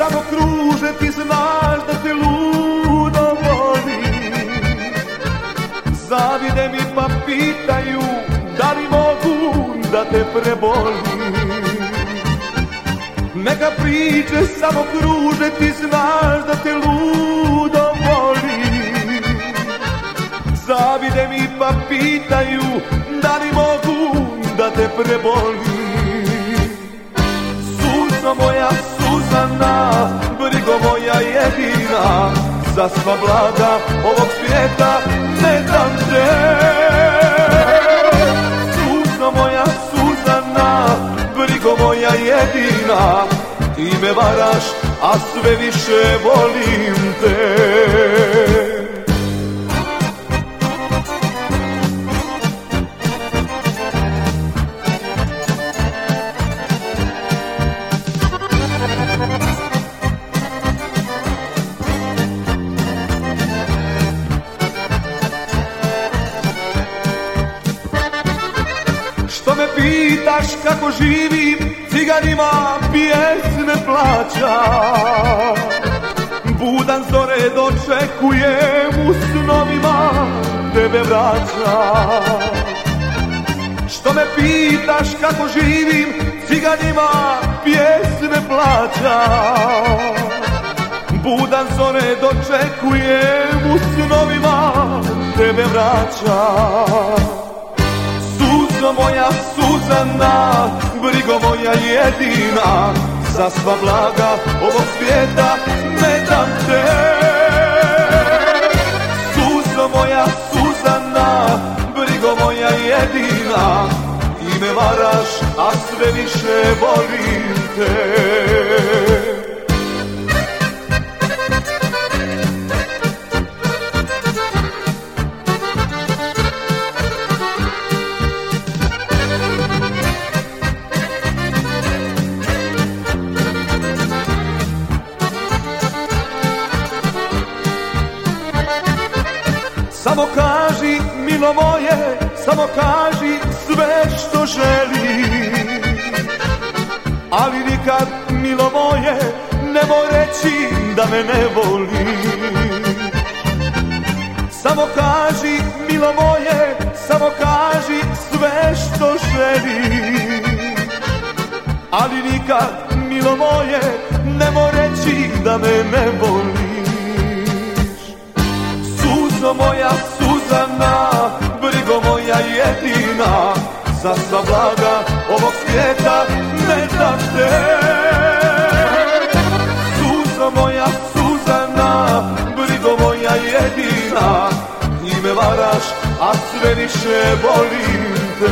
samo kruže, ti znaš da te ludo volim. Zavide mi pa pitaju da li mogu da te prebolim? Neka priče samo kruže, ti znaš da te ludo volim. Zavide mi pa pitaju da li mogu da te prebolim Suzo moja Suzana, brigo moja jedina. Za sva blaga ovog svijeta ne dam te. Suzo moja Suzana, brigo moja jedina. Ti me varaš, a sve više volim te me pitaš kako živim, ciganima pjesme plaća Budan zore dočekujem, u snovima tebe vraća Što me pitaš kako živim, ciganima pjesme plaća Budan zore dočekujem, u snovima tebe vraća Suzo moja Suzana, brigo moja jedina. Za sva blaga ovog svijeta ne dam te. Suzo moja Suzana, brigo moja jedina. Ti me varaš, a sve više volim te Samo kaži, milo moje, samo kaži sve što želiš Ali nikad, milo moje, nemoj reći da me ne voliš Samo kaži, milo moje, samo kaži sve što želiš Ali nikad, milo moje, nemoj reći da me ne voliš Suzo moja Suzana, brigo moja jedina. Za sva blaga ovog svijeta ne dam te. Suzo moja Suzana, brigo moja jedina. Ti me varaš, a sve više volim te